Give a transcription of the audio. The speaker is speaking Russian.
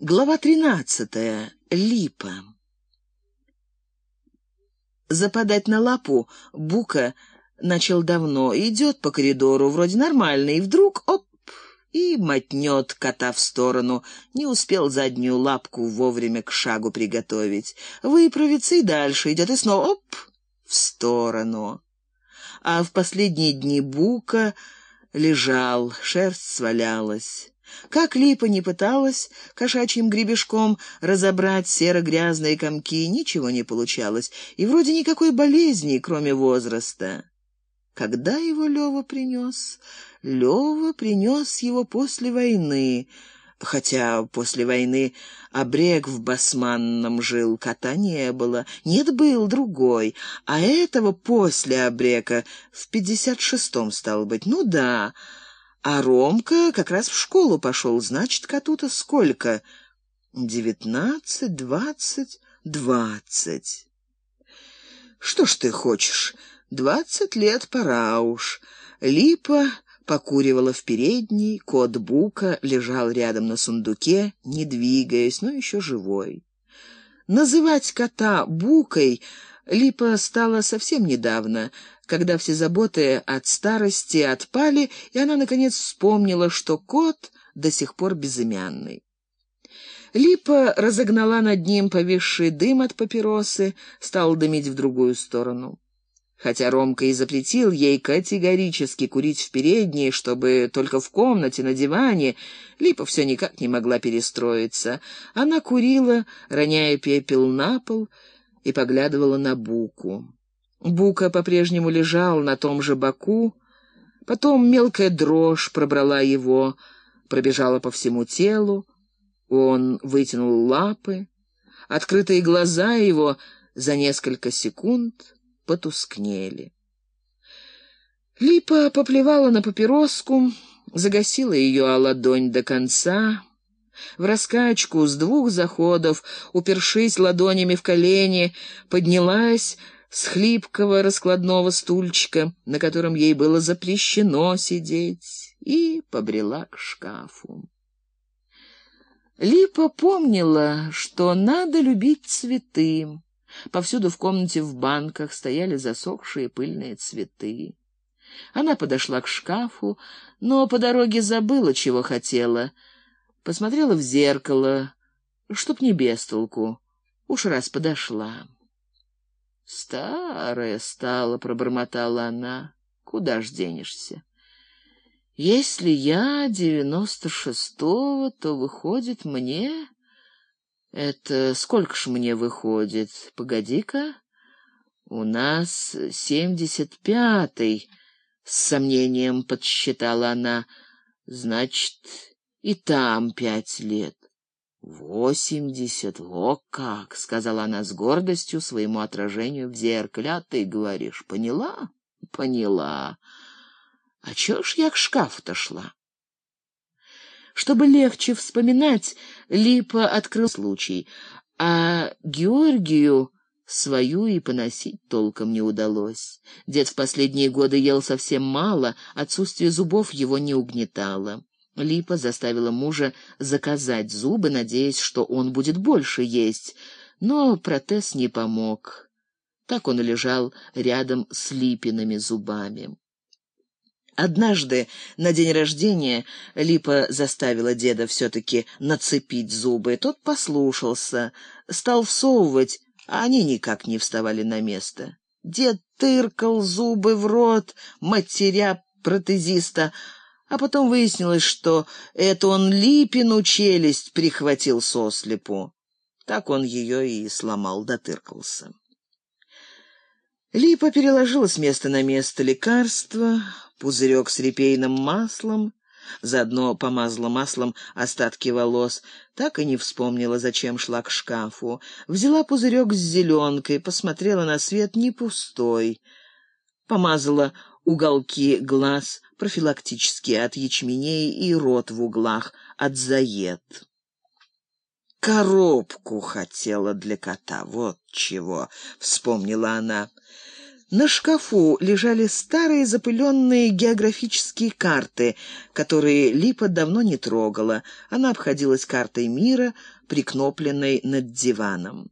Глава тринадцатая. Липа. Западать на лапу Бука начал давно. Идет по коридору, вроде нормально, и вдруг, оп, и мотнет кота в сторону. Не успел заднюю лапку вовремя к шагу приготовить. Выправится и дальше идет, и снова, оп, в сторону. А в последние дни Бука лежал, шерсть свалялась. Как Липа не пыталась кошачьим гребешком разобрать серо-грязные комки, ничего не получалось, и вроде никакой болезни, кроме возраста. Когда его Лёва принес? Лёва принес его после войны, хотя после войны обрек в Басманном жил, кота не было. Нет, был другой, а этого после обрека в пятьдесят шестом стал быть. Ну да, а Ромка как раз в школу пошел, значит, коту-то сколько? Девятнадцать, двадцать, двадцать. Что ж ты хочешь? Двадцать лет пора уж. Липа покуривала в передней, кот Бука лежал рядом на сундуке, не двигаясь, но еще живой. Называть кота Букой Липа стала совсем недавно, когда все заботы от старости отпали, и она, наконец, вспомнила, что кот до сих пор безымянный. Липа разогнала над ним повисший дым от папиросы, стала дымить в другую сторону. Хотя Ромка и запретил ей категорически курить в передней, чтобы только в комнате, на диване, Липа все никак не могла перестроиться. Она курила, роняя пепел на пол, и поглядывала на Буку. Бука по-прежнему лежал на том же боку, потом мелкая дрожь пробрала его, пробежала по всему телу. Он вытянул лапы, открытые глаза его за несколько секунд потускнели. Липа поплевала на папироску, загасила ее о ладонь до конца, в раскачку с двух заходов, упершись ладонями в колени, поднялась с хлипкого раскладного стульчика, на котором ей было запрещено сидеть, и побрела к шкафу. Липа помнила, что надо любить цветы. Повсюду в комнате в банках стояли засохшие пыльные цветы. Она подошла к шкафу, но по дороге забыла, чего хотела. Посмотрела в зеркало, чтоб не без толку. Уж раз подошла. Старая стала, пробормотала она. Куда ж денешься? Если я девяносто шестого, то выходит мне... Это сколько ж мне выходит? Погоди-ка. У нас семьдесят пятый, с сомнением подсчитала она. Значит, и там пять лет. «Восемьдесят, о как!» — сказала она с гордостью своему отражению в зеркале. «А ты говоришь, поняла?» «Поняла. А чё ж я к шкафу-то шла?» Чтобы легче вспоминать, Липа открыл случай, а Георгию свою и поносить толком не удалось. Дед в последние годы ел совсем мало, отсутствие зубов его не угнетало. Липа заставила мужа заказать зубы, надеясь, что он будет больше есть, но протез не помог. Так он и лежал рядом с Липиными зубами. Однажды на день рождения Липа заставила деда все-таки нацепить зубы. Тот послушался, стал всовывать, а они никак не вставали на место. Дед тыркал зубы в рот, матеря протезиста, а потом выяснилось, что это он Липину челюсть прихватил сослепу. Так он ее и сломал, дотыркался. Липа переложила с места на место лекарство, пузырек с репейным маслом, заодно помазала маслом остатки волос, так и не вспомнила, зачем шла к шкафу. Взяла пузырек с зеленкой, посмотрела на свет не пустой, помазала уголки глаз профилактически от ячменей и рот в углах от заед. Коробку хотела для кота, вот чего, вспомнила она. На шкафу лежали старые запыленные географические карты, которые Липа давно не трогала. Она обходилась картой мира, прикнопленной над диваном.